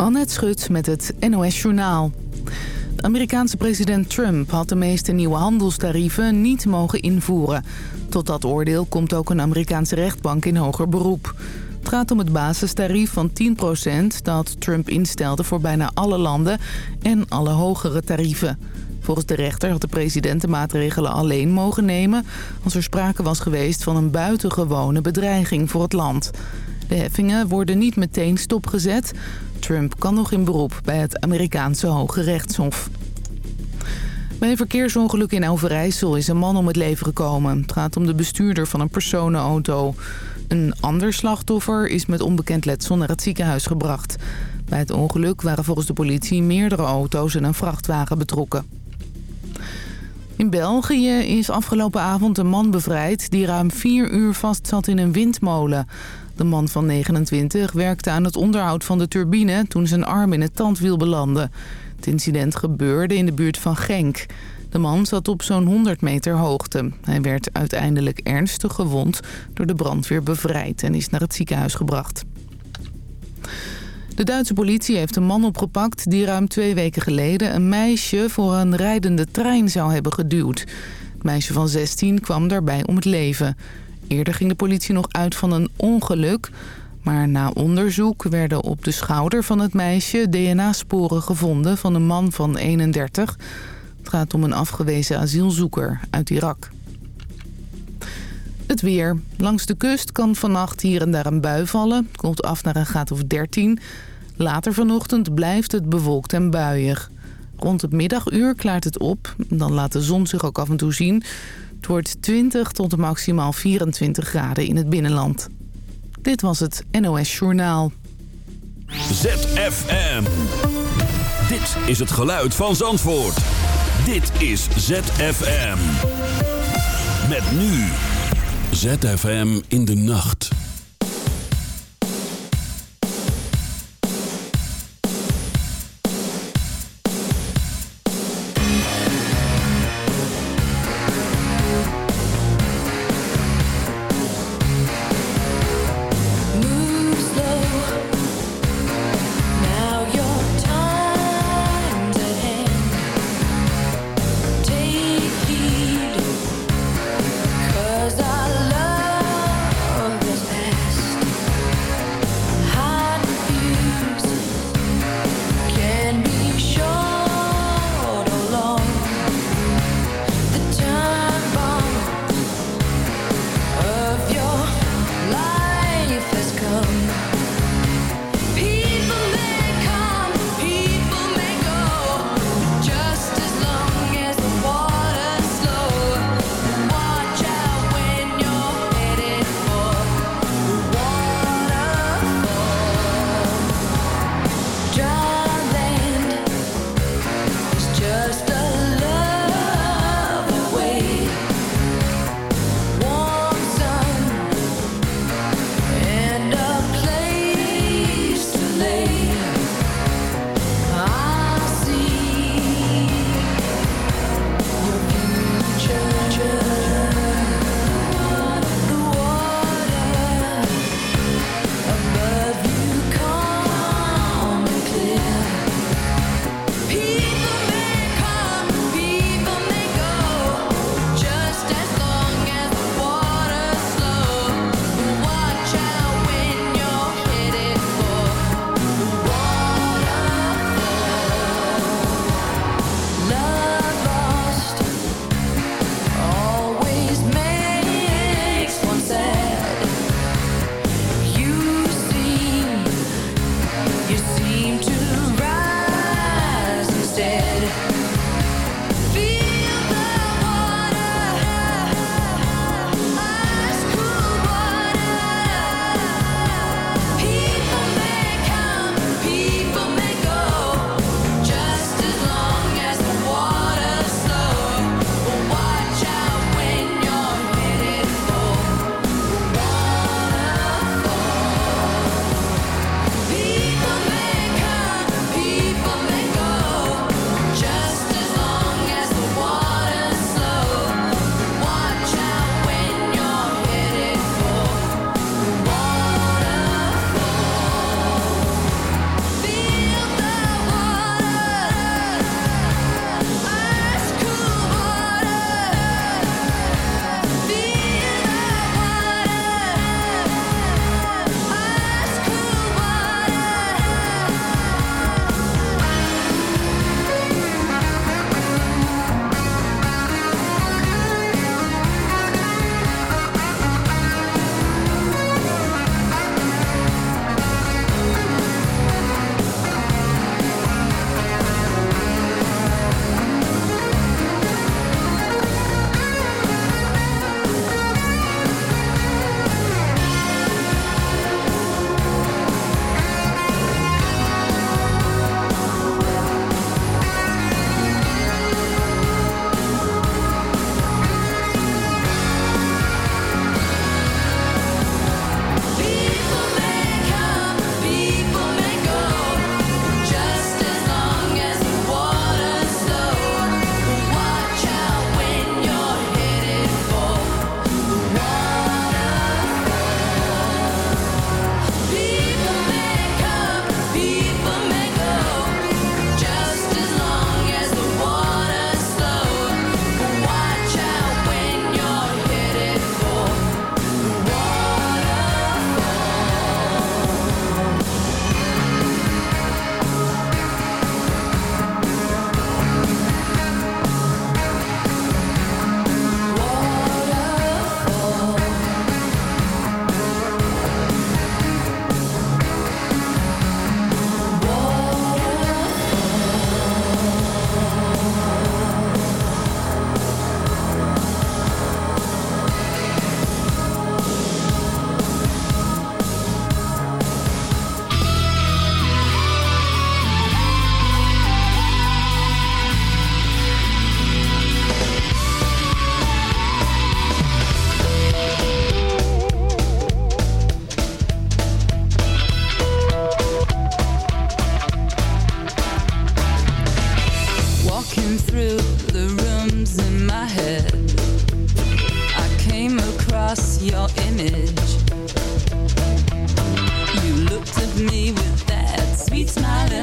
Annette Schut met het NOS Journaal. Amerikaanse president Trump had de meeste nieuwe handelstarieven niet mogen invoeren. Tot dat oordeel komt ook een Amerikaanse rechtbank in hoger beroep. Het gaat om het basistarief van 10% dat Trump instelde voor bijna alle landen en alle hogere tarieven. Volgens de rechter had de president de maatregelen alleen mogen nemen... als er sprake was geweest van een buitengewone bedreiging voor het land. De heffingen worden niet meteen stopgezet. Trump kan nog in beroep bij het Amerikaanse Hoge Rechtshof. Bij een verkeersongeluk in Overijssel is een man om het leven gekomen. Het gaat om de bestuurder van een personenauto. Een ander slachtoffer is met onbekend letsel naar het ziekenhuis gebracht. Bij het ongeluk waren volgens de politie meerdere auto's en een vrachtwagen betrokken. In België is afgelopen avond een man bevrijd die ruim vier uur vast zat in een windmolen. De man van 29 werkte aan het onderhoud van de turbine toen zijn arm in het tandwiel belandde. Het incident gebeurde in de buurt van Genk. De man zat op zo'n 100 meter hoogte. Hij werd uiteindelijk ernstig gewond door de brandweer bevrijd en is naar het ziekenhuis gebracht. De Duitse politie heeft een man opgepakt die ruim twee weken geleden een meisje voor een rijdende trein zou hebben geduwd. Het meisje van 16 kwam daarbij om het leven. Eerder ging de politie nog uit van een ongeluk. Maar na onderzoek werden op de schouder van het meisje DNA-sporen gevonden van een man van 31. Het gaat om een afgewezen asielzoeker uit Irak. Het weer. Langs de kust kan vannacht hier en daar een bui vallen. Komt af naar een graad of 13. Later vanochtend blijft het bewolkt en buiig. Rond het middaguur klaart het op. Dan laat de zon zich ook af en toe zien. Het wordt 20 tot maximaal 24 graden in het binnenland. Dit was het NOS Journaal. ZFM. Dit is het geluid van Zandvoort. Dit is ZFM. Met nu. ZFM in de nacht.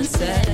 sunset.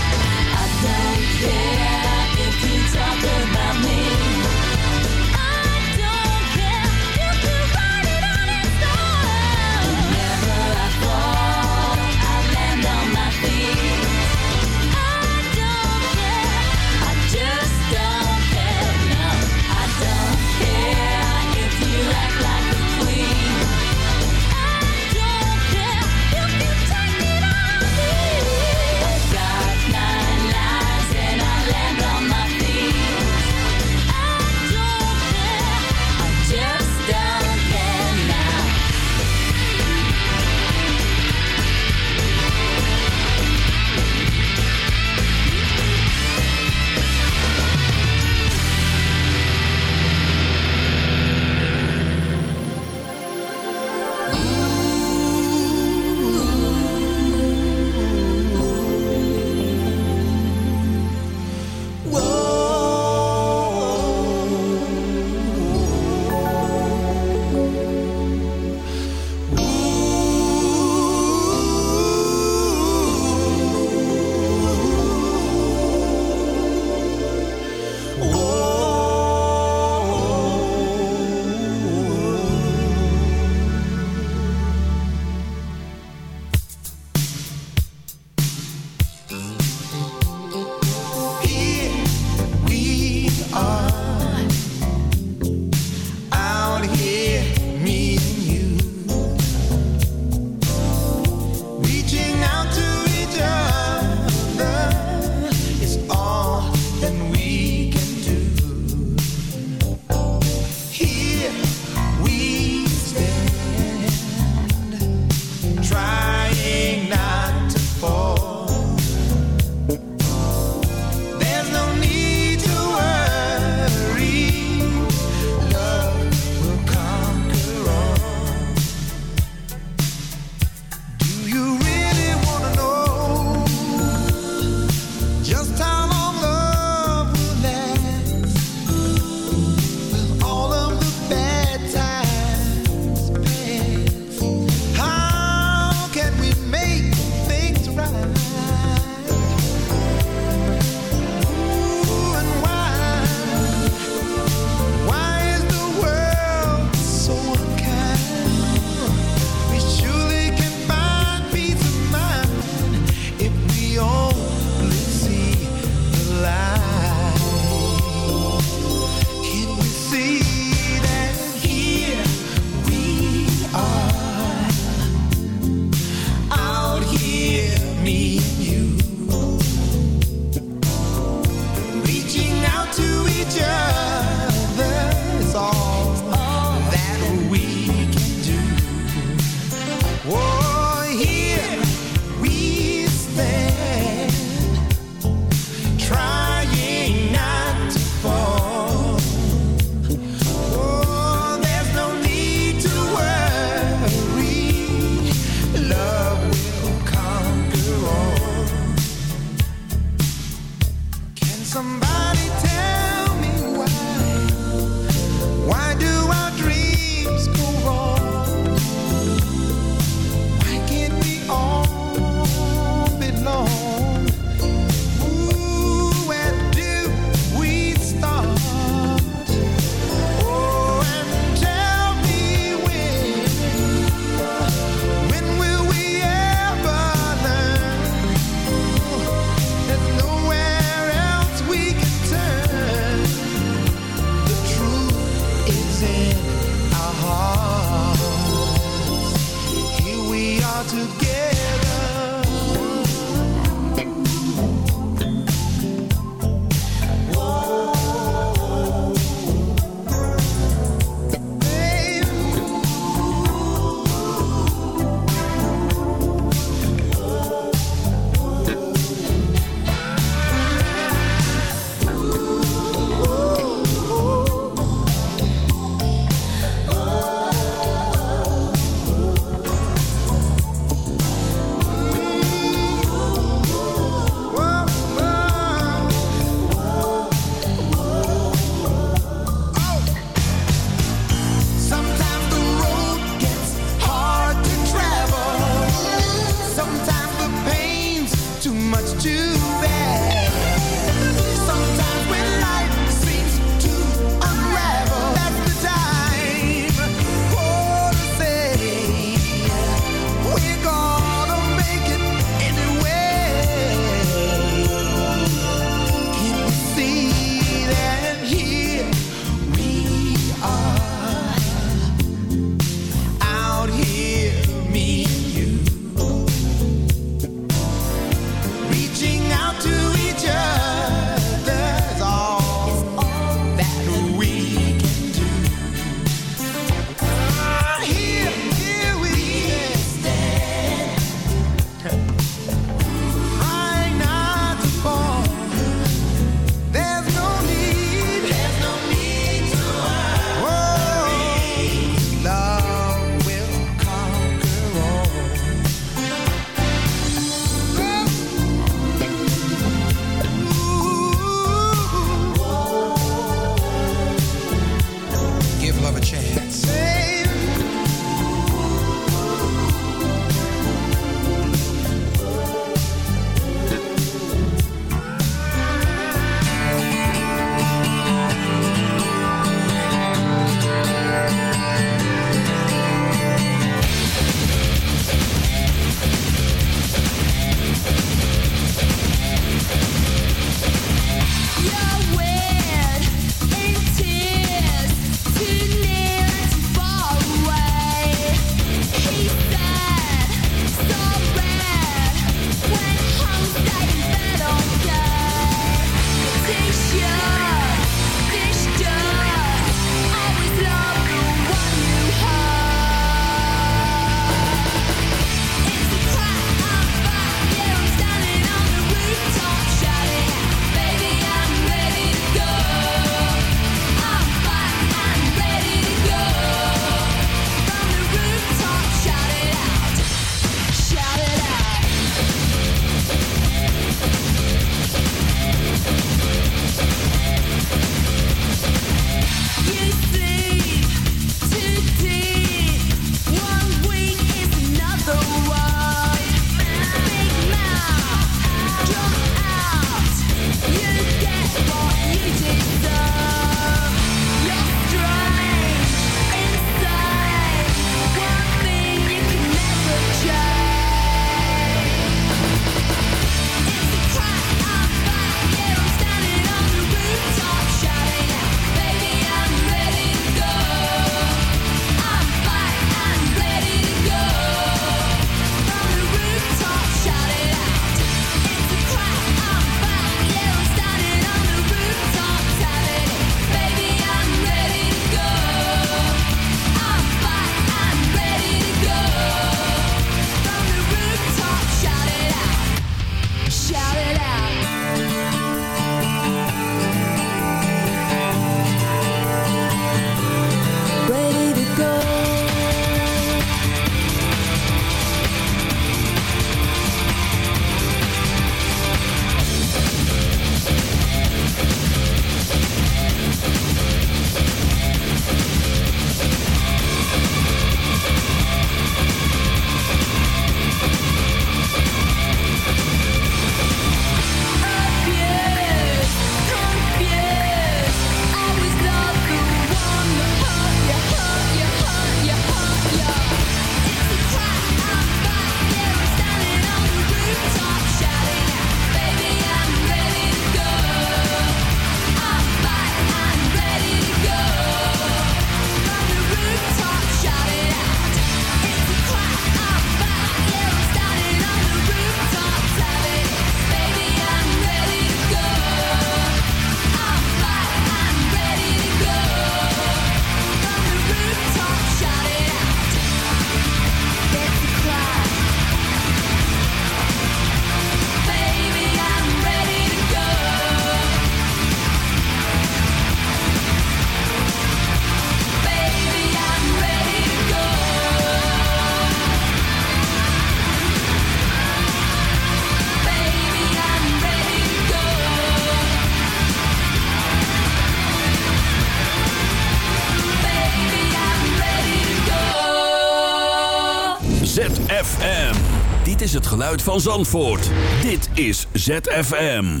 Geluid van Zandvoort. Dit is ZFM.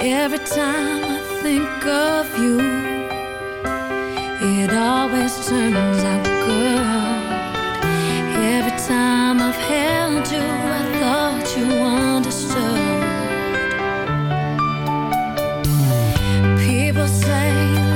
Every time I think of you, it always turns out good. Every time I've held you, I thought you understood. People say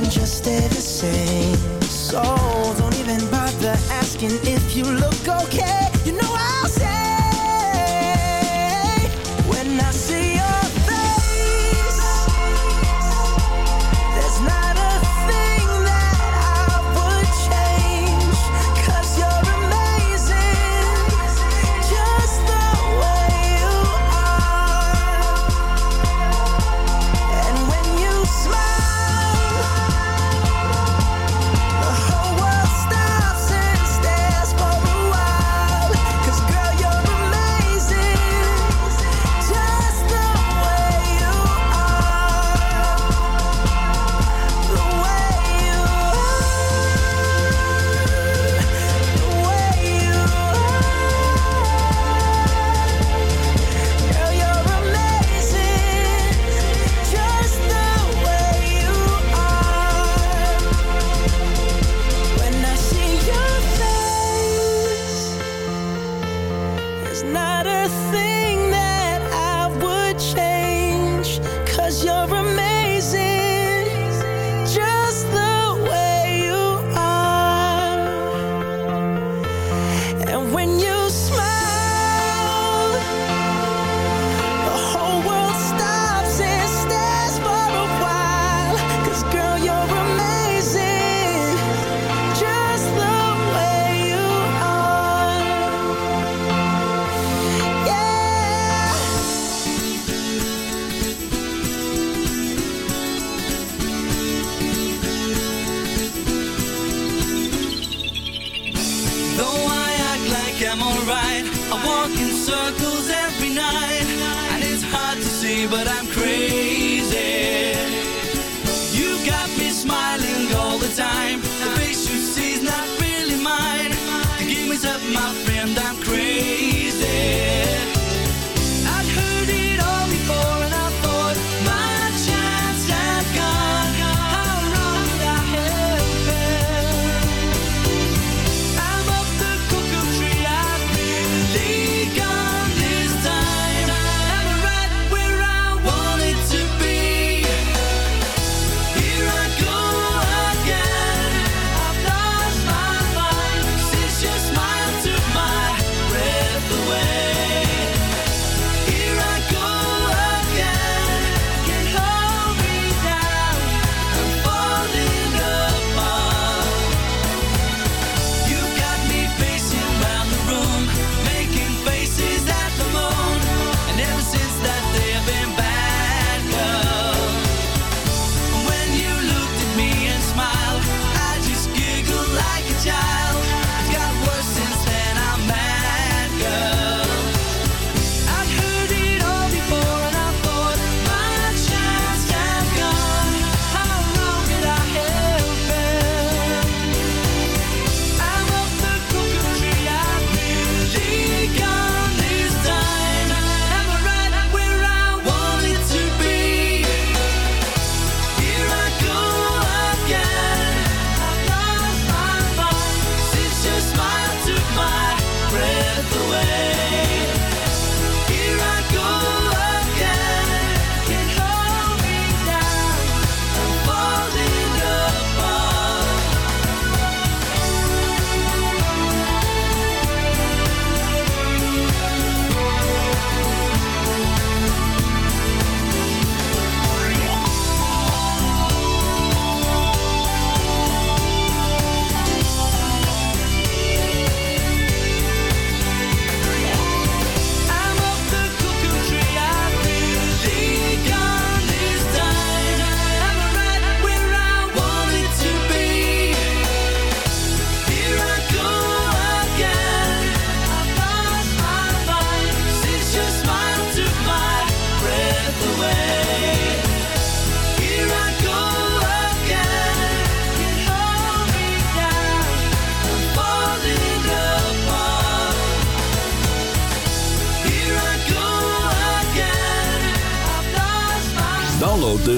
been just ever the same. So. circles every night And it's hard to see but I'm crazy.